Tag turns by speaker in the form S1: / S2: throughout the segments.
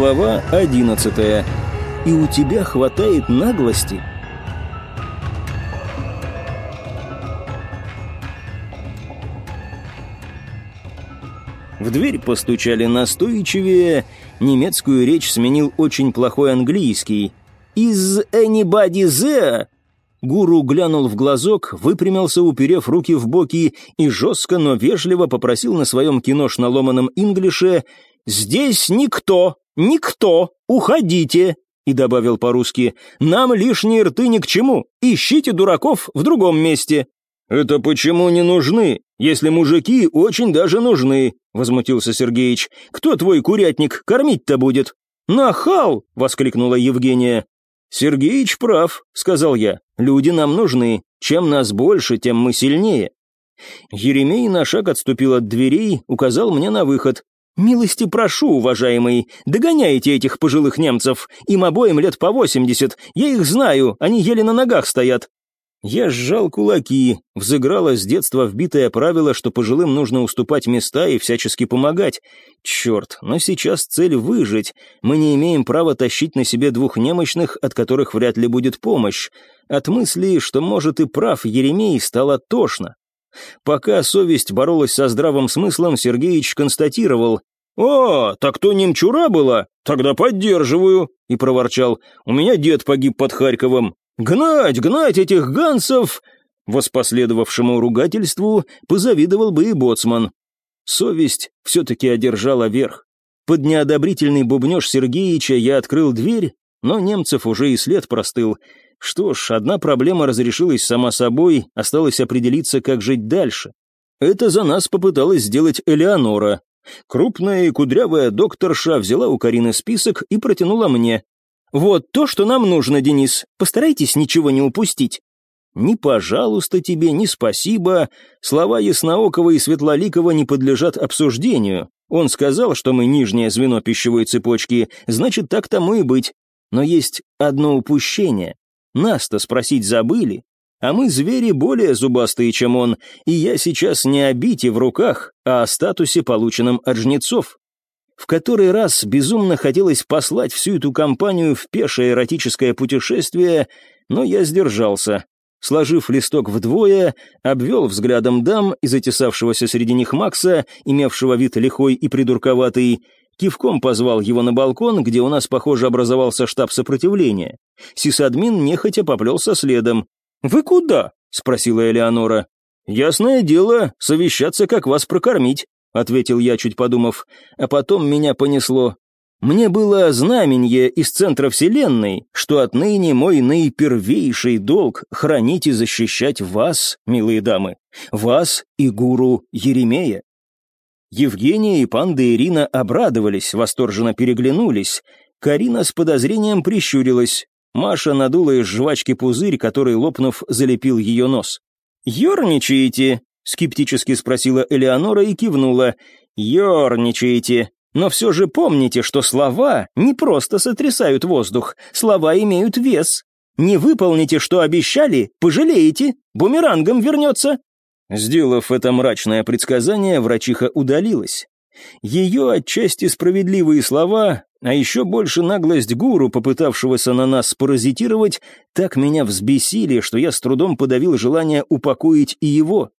S1: Глава 11. И у тебя хватает наглости. В дверь постучали настойчивее, немецкую речь сменил очень плохой английский. «Из anybody there?» Гуру глянул в глазок, выпрямился, уперев руки в боки, и жестко, но вежливо попросил на своем киношно-ломаном инглише «Здесь никто!» «Никто! Уходите!» и добавил по-русски «Нам лишние рты ни к чему, ищите дураков в другом месте». «Это почему не нужны, если мужики очень даже нужны?» — возмутился Сергеич. «Кто твой курятник кормить-то будет?» «Нахал!» — воскликнула Евгения. «Сергеич прав», — сказал я. «Люди нам нужны. Чем нас больше, тем мы сильнее». Еремей на шаг отступил от дверей, указал мне на выход. «Милости прошу, уважаемый, догоняйте этих пожилых немцев. Им обоим лет по восемьдесят. Я их знаю, они еле на ногах стоят». Я сжал кулаки, взыграло с детства вбитое правило, что пожилым нужно уступать места и всячески помогать. Черт, но сейчас цель выжить. Мы не имеем права тащить на себе двух немощных, от которых вряд ли будет помощь. От мысли, что, может, и прав Еремей, стало тошно. Пока совесть боролась со здравым смыслом, Сергеич констатировал. «О, так то немчура была? Тогда поддерживаю!» И проворчал. «У меня дед погиб под Харьковом. Гнать, гнать этих гансов!» Воспоследовавшему ругательству позавидовал бы и боцман. Совесть все-таки одержала верх. Под неодобрительный бубнеж Сергеича я открыл дверь, но немцев уже и след простыл — что ж, одна проблема разрешилась сама собой, осталось определиться, как жить дальше. Это за нас попыталась сделать Элеонора. Крупная и кудрявая докторша взяла у Карины список и протянула мне. «Вот то, что нам нужно, Денис. Постарайтесь ничего не упустить». «Ни пожалуйста тебе, ни спасибо». Слова Ясноокова и Светлоликова не подлежат обсуждению. Он сказал, что мы нижнее звено пищевой цепочки, значит, так тому и быть. Но есть одно упущение. Нас-то спросить забыли, а мы звери более зубастые, чем он, и я сейчас не о бите в руках, а о статусе, полученном от жнецов. В который раз безумно хотелось послать всю эту компанию в пешее эротическое путешествие, но я сдержался. Сложив листок вдвое, обвел взглядом дам и затесавшегося среди них Макса, имевшего вид лихой и придурковатый, Кивком позвал его на балкон, где у нас, похоже, образовался штаб сопротивления. Сисадмин нехотя поплелся следом. «Вы куда?» — спросила Элеонора. «Ясное дело, совещаться, как вас прокормить», — ответил я, чуть подумав, а потом меня понесло. Мне было знаменье из центра Вселенной, что отныне мой наипервейший долг — хранить и защищать вас, милые дамы, вас и гуру Еремея. Евгения и панда Ирина обрадовались, восторженно переглянулись. Карина с подозрением прищурилась. Маша надула из жвачки пузырь, который, лопнув, залепил ее нос. «Ёрничаете?» — скептически спросила Элеонора и кивнула. «Ёрничаете. Но все же помните, что слова не просто сотрясают воздух, слова имеют вес. Не выполните, что обещали, пожалеете, бумерангом вернется». Сделав это мрачное предсказание, врачиха удалилась. Ее отчасти справедливые слова, а еще больше наглость гуру, попытавшегося на нас паразитировать, так меня взбесили, что я с трудом подавил желание упокоить и его.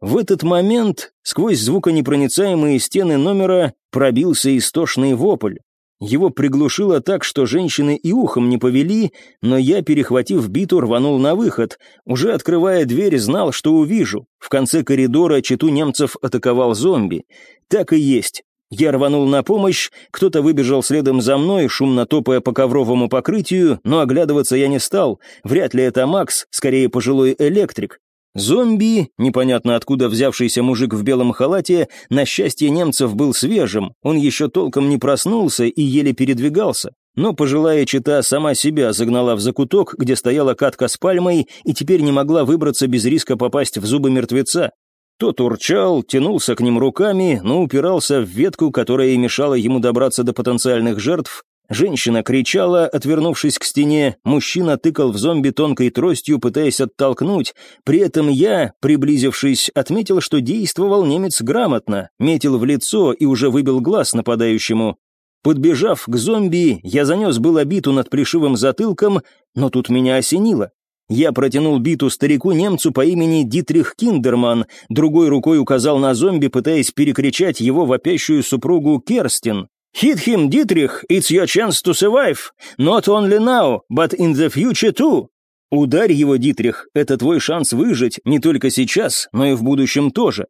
S1: В этот момент сквозь звуконепроницаемые стены номера пробился истошный вопль. Его приглушило так, что женщины и ухом не повели, но я, перехватив биту, рванул на выход. Уже открывая дверь, знал, что увижу. В конце коридора читу немцев атаковал зомби. Так и есть. Я рванул на помощь, кто-то выбежал следом за мной, шумно топая по ковровому покрытию, но оглядываться я не стал. Вряд ли это Макс, скорее пожилой электрик. Зомби, непонятно откуда взявшийся мужик в белом халате, на счастье немцев был свежим, он еще толком не проснулся и еле передвигался. Но пожилая чита сама себя загнала в закуток, где стояла катка с пальмой, и теперь не могла выбраться без риска попасть в зубы мертвеца. Тот урчал, тянулся к ним руками, но упирался в ветку, которая мешала ему добраться до потенциальных жертв, Женщина кричала, отвернувшись к стене, мужчина тыкал в зомби тонкой тростью, пытаясь оттолкнуть. При этом я, приблизившись, отметил, что действовал немец грамотно, метил в лицо и уже выбил глаз нападающему. Подбежав к зомби, я занес было биту над плешивым затылком, но тут меня осенило. Я протянул биту старику-немцу по имени Дитрих Киндерман, другой рукой указал на зомби, пытаясь перекричать его вопящую супругу Керстин. «Hit him, Дитрих, it's your chance to survive, not only now, but in the future too!» «Ударь его, Дитрих, это твой шанс выжить, не только сейчас, но и в будущем тоже».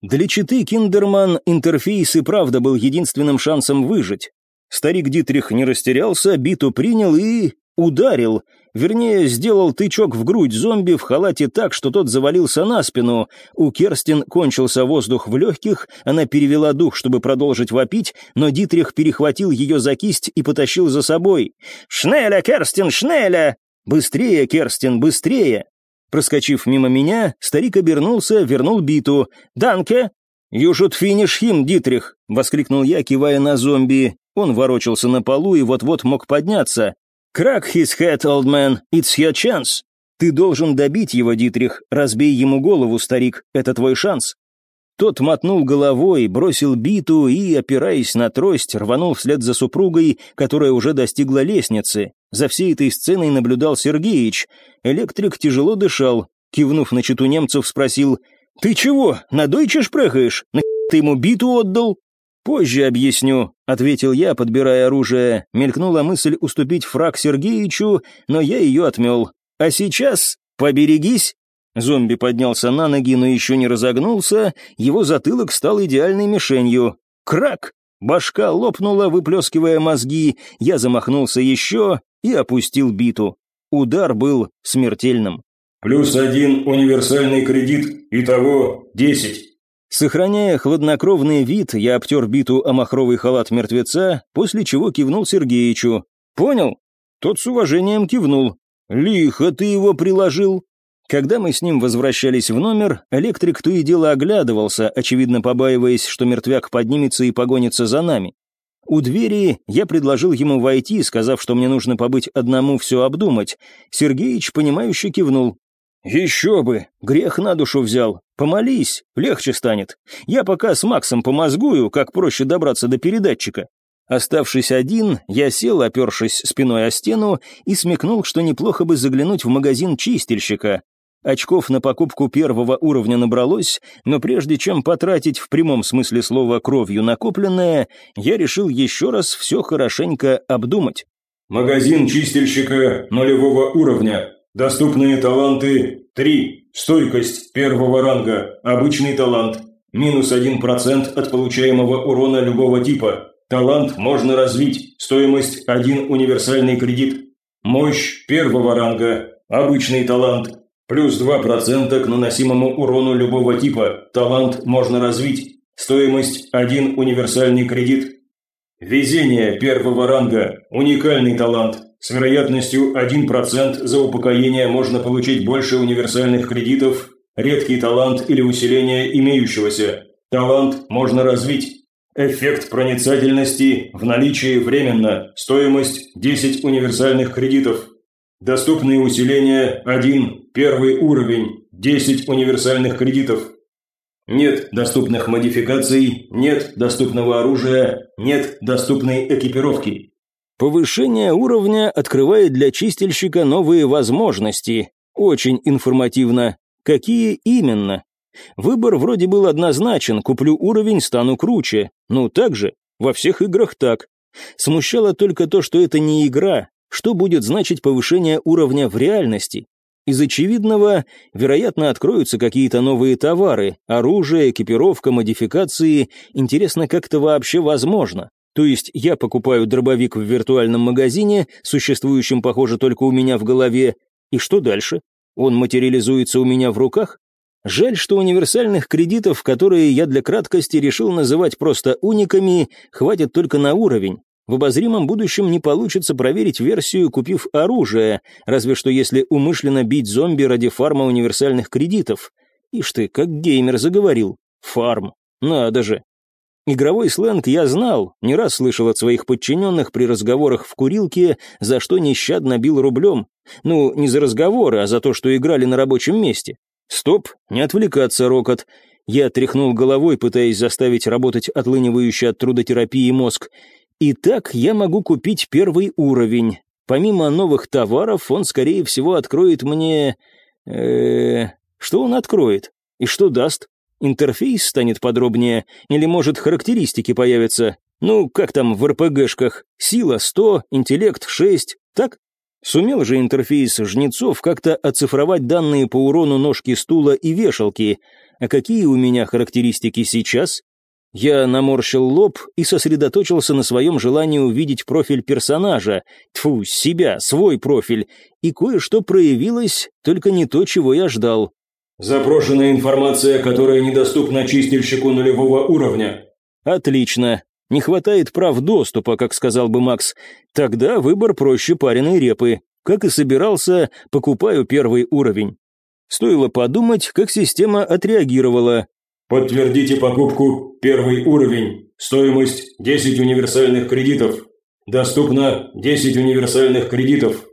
S1: Для читы Киндерман интерфейс и правда был единственным шансом выжить. Старик Дитрих не растерялся, биту принял и... ударил. Вернее, сделал тычок в грудь зомби в халате так, что тот завалился на спину. У Керстин кончился воздух в легких, она перевела дух, чтобы продолжить вопить, но Дитрих перехватил ее за кисть и потащил за собой. «Шнеля, Керстин, шнеля!» «Быстрее, Керстин, быстрее!» Проскочив мимо меня, старик обернулся, вернул биту. «Данке!» «You should finish Дитрих!» — воскликнул я, кивая на зомби. Он ворочался на полу и вот-вот мог подняться. «Crack his head, old man, it's your chance!» «Ты должен добить его, Дитрих, разбей ему голову, старик, это твой шанс!» Тот мотнул головой, бросил биту и, опираясь на трость, рванул вслед за супругой, которая уже достигла лестницы. За всей этой сценой наблюдал Сергеич. Электрик тяжело дышал. Кивнув на читу немцев, спросил, «Ты чего, на дойче шпрехаешь? На ты ему биту отдал?» «Позже объясню», — ответил я, подбирая оружие. Мелькнула мысль уступить фраг Сергеичу, но я ее отмел. «А сейчас поберегись!» Зомби поднялся на ноги, но еще не разогнулся, его затылок стал идеальной мишенью. Крак! Башка лопнула, выплескивая мозги, я замахнулся еще и опустил биту. Удар был смертельным.
S2: «Плюс один универсальный кредит, итого десять».
S1: Сохраняя хладнокровный вид, я обтер биту о махровый халат мертвеца, после чего кивнул Сергеичу. «Понял?» Тот с уважением кивнул. «Лихо ты его приложил». Когда мы с ним возвращались в номер, электрик то и дело оглядывался, очевидно побаиваясь, что мертвяк поднимется и погонится за нами. У двери я предложил ему войти, сказав, что мне нужно побыть одному все обдумать. Сергеич, понимающе кивнул. «Еще бы! Грех на душу взял. Помолись, легче станет. Я пока с Максом помозгую, как проще добраться до передатчика». Оставшись один, я сел, опершись спиной о стену, и смекнул, что неплохо бы заглянуть в магазин чистильщика. Очков на покупку первого уровня набралось, но прежде чем потратить в прямом смысле слова кровью накопленное, я решил еще раз все хорошенько обдумать.
S2: «Магазин чистильщика нулевого уровня. Доступные таланты 3. Стойкость первого ранга. Обычный талант. Минус 1% от получаемого урона любого типа. Талант можно развить. Стоимость 1 универсальный кредит. Мощь первого ранга. Обычный талант. Плюс 2% к наносимому урону любого типа. Талант можно развить. Стоимость 1 универсальный кредит. Везение первого ранга. Уникальный талант. С вероятностью 1% за упокоение можно получить больше универсальных кредитов. Редкий талант или усиление имеющегося. Талант можно развить. Эффект проницательности в наличии временно. Стоимость 10 универсальных кредитов. Доступные усиления 1, первый уровень, 10 универсальных кредитов. Нет доступных модификаций, нет доступного оружия, нет доступной экипировки.
S1: Повышение уровня открывает для чистильщика новые возможности. Очень информативно. Какие именно? Выбор вроде был однозначен, куплю уровень, стану круче. Ну так же, во всех играх так. Смущало только то, что это не игра, что будет значить повышение уровня в реальности? Из очевидного, вероятно, откроются какие-то новые товары, оружие, экипировка, модификации. Интересно, как это вообще возможно? То есть я покупаю дробовик в виртуальном магазине, существующем, похоже, только у меня в голове, и что дальше? Он материализуется у меня в руках? Жаль, что универсальных кредитов, которые я для краткости решил называть просто униками, хватит только на уровень. В обозримом будущем не получится проверить версию, купив оружие, разве что если умышленно бить зомби ради фарма универсальных кредитов. Ишь ты, как геймер заговорил. Фарм. Надо же. Игровой сленг я знал, не раз слышал от своих подчиненных при разговорах в курилке, за что нещадно бил рублем. Ну, не за разговоры, а за то, что играли на рабочем месте. Стоп, не отвлекаться, Рокот. Я тряхнул головой, пытаясь заставить работать отлынивающий от трудотерапии мозг. Итак, я могу купить первый уровень. Помимо новых товаров, он, скорее всего, откроет мне... Э, что он откроет? И что даст? Интерфейс станет подробнее? Или, может, характеристики появятся? Ну, как там в РПГшках? Сила 100, интеллект 6, так? Сумел же интерфейс жнецов как-то оцифровать данные по урону ножки стула и вешалки. А какие у меня характеристики сейчас? Я наморщил лоб и сосредоточился на своем желании увидеть профиль персонажа, тфу, себя, свой профиль, и кое-что проявилось, только не то, чего я ждал.
S2: «Запрошенная информация, которая недоступна чистильщику нулевого уровня».
S1: «Отлично. Не хватает прав доступа, как сказал бы Макс. Тогда выбор проще пареной репы. Как и собирался, покупаю первый уровень. Стоило подумать, как система отреагировала.
S2: «Подтвердите покупку первый уровень. Стоимость 10 универсальных кредитов. Доступно 10 универсальных кредитов.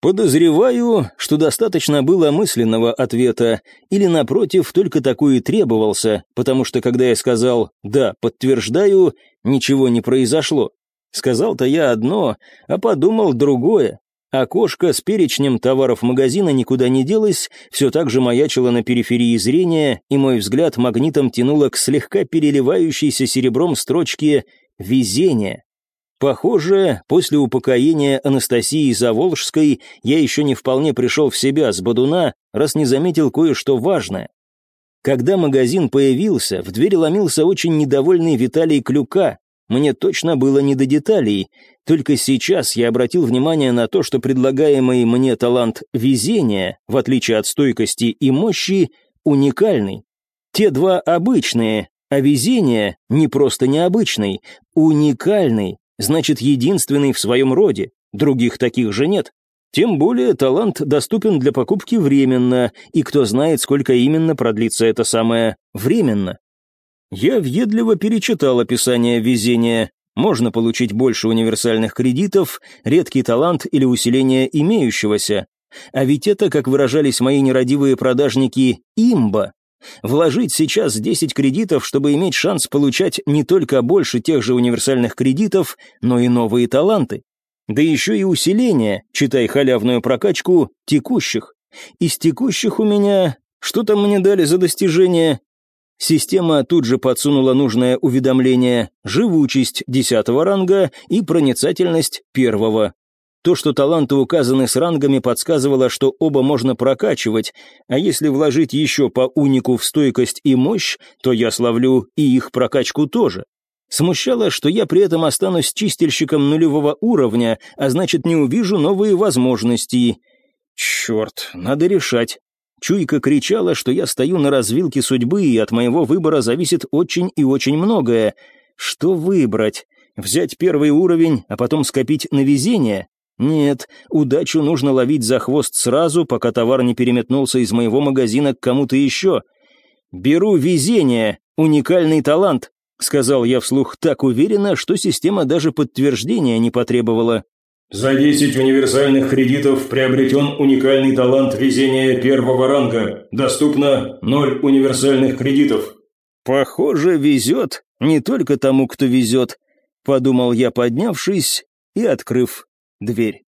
S1: Подозреваю, что достаточно было мысленного ответа, или, напротив, только такой и требовался, потому что, когда я сказал «да, подтверждаю», ничего не произошло. Сказал-то я одно, а подумал другое. Окошко с перечнем товаров магазина никуда не делось, все так же маячило на периферии зрения, и мой взгляд магнитом тянуло к слегка переливающейся серебром строчке «Везение». Похоже, после упокоения Анастасии Заволжской я еще не вполне пришел в себя с бодуна, раз не заметил кое-что важное. Когда магазин появился, в дверь ломился очень недовольный Виталий Клюка. Мне точно было не до деталей. Только сейчас я обратил внимание на то, что предлагаемый мне талант везения, в отличие от стойкости и мощи, уникальный. Те два обычные, а везение не просто необычный, уникальный, значит единственный в своем роде, других таких же нет. Тем более талант доступен для покупки временно, и кто знает, сколько именно продлится это самое «временно». Я въедливо перечитал описание везения. Можно получить больше универсальных кредитов, редкий талант или усиление имеющегося. А ведь это, как выражались мои нерадивые продажники, имба. Вложить сейчас 10 кредитов, чтобы иметь шанс получать не только больше тех же универсальных кредитов, но и новые таланты. Да еще и усиление, читай халявную прокачку, текущих. Из текущих у меня... Что там мне дали за достижение? Система тут же подсунула нужное уведомление, живучесть 10 ранга и проницательность первого. То, что таланты указаны с рангами, подсказывало, что оба можно прокачивать, а если вложить еще по унику в стойкость и мощь, то я славлю и их прокачку тоже. Смущало, что я при этом останусь чистильщиком нулевого уровня, а значит не увижу новые возможности. Черт, надо решать. Чуйка кричала, что я стою на развилке судьбы, и от моего выбора зависит очень и очень многое. Что выбрать? Взять первый уровень, а потом скопить на везение? Нет, удачу нужно ловить за хвост сразу, пока товар не переметнулся из моего магазина к кому-то еще. «Беру везение, уникальный талант», — сказал я вслух так уверенно, что система даже подтверждения не потребовала.
S2: «За 10 универсальных кредитов приобретен уникальный талант везения первого ранга. Доступно 0 универсальных кредитов».
S1: «Похоже, везет не только тому, кто везет», — подумал я, поднявшись и открыв дверь.